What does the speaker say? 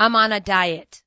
I'm on a diet.